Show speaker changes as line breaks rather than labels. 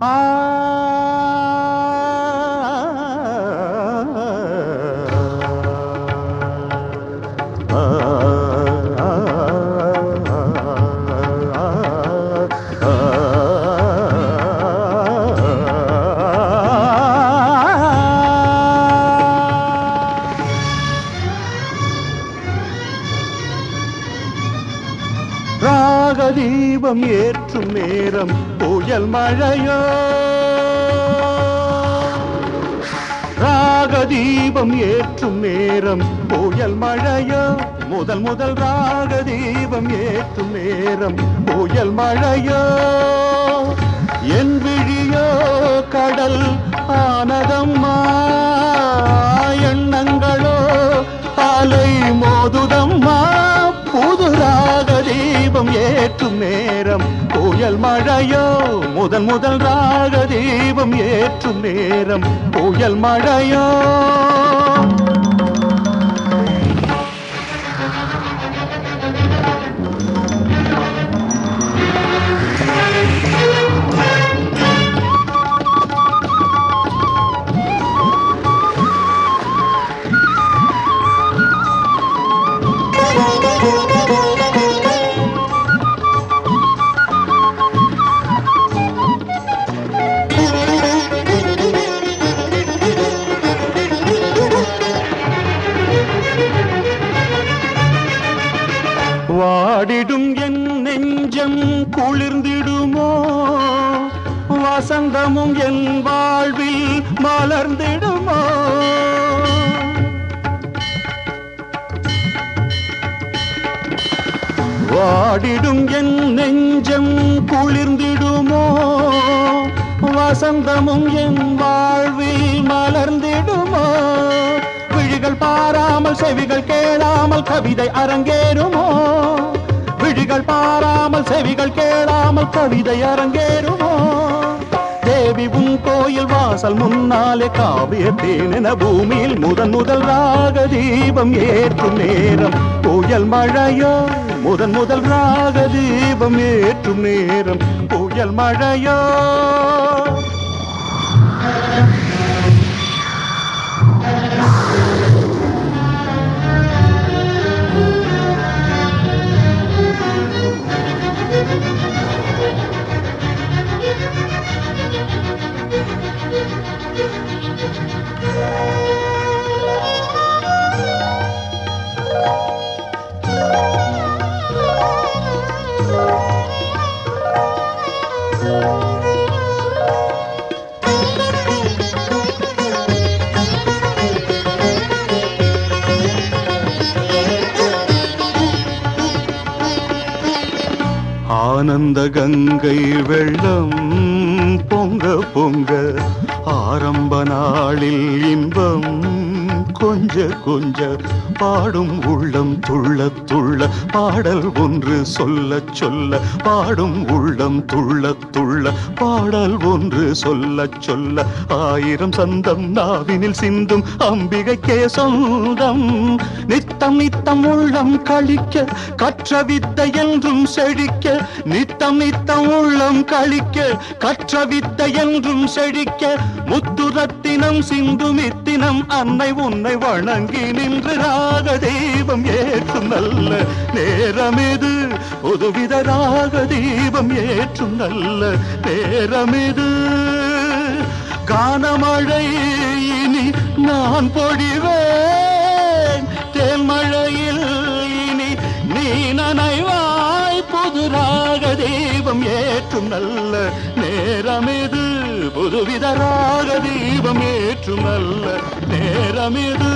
아, 아, 아, ராகதீபம் ஏற்றும் நேரம் புயல் மழையோ? ராக தீபம் ஏற்றும் நேரம் புயல் மழையோ? முதல் முதல் ராக தீபம் ஏற்றும் நேரம் புயல் மழையோ? என் விழியோ கடல் ஆனதம்மா ஏற்றும் நேரம். கோயல் மழையோ முதல் முதல் ராகதீபம் ஏற்றும் நேரம். கோயல் மழையோ. வாடிடும் என் நெஞ்சம் குளிர்ந்திடுமோ? வசந்தமும் என் வாழ்வில் மலர்ந்திடுமோ? வாடிடும் என் நெஞ்சம் குளிர்ந்திடுமோ? வசந்தமும் என் வாழ்வில் மலர்ந்து பாராமல் செவிகள் கேளாமல் கவிதை அரங்கேறுமோ? விழிகள் பாராமல் செவிகள் கேளாமல் கவிதை அரங்கேறுமோ? தேவி உன் கோயில் வாசல் முன்னாலே காவியத்தேன் என பூமியில் முதன் முதல் ராக தீபம் ஏற்றும் நேரம். புயல் மழையோ முதன் முதல் ராக தீபம் ஏற்றும் நேரம். புயல் மழையோ ஆனந்த கங்கை வெள்ளம் பொங்க பொங்க ஆரம்ப நாளில் இன்பம் கொஞ்ச கொஞ்ச பாடும் உள்ளம் துள்ள துள்ள பாடல் ஒன்று சொல்ல சொல்ல பாடும் உள்ளம் துள்ள துள்ள பாடல் ஒன்று சொல்ல சொல்ல. ஆயிரம் சந்தம் நாவினில் சிந்தும் அம்பிகைக்கே சொந்தம் நித்தம் நித்தம் உள்ளம் கழிக்க கற்ற வித்தை என்றும் செழிக்க நித்தம் நித்தம் உள்ளம் கழிக்க கற்ற வித்தை என்றும் செழிக்க. முத்துரத்தினம் சிந்து மித்தினம் அன்னை உன்னை வணங்கி நின்று ராக தெய்வம் ஏற்றும் நல்ல நேரம் இது புதுவித ராக தெய்வம் ஏற்றும் நல்ல நேரம் இது கானமழை இனி நான் பொழிவேன். தென்மழையில் இனி நீ நனைவாய் புது ராக தெய்வம் ஏற்றும் நல்ல நேரம் இது புதுவித ராக தெய்வம் ஏற்றும் நல்ல நேரம் இது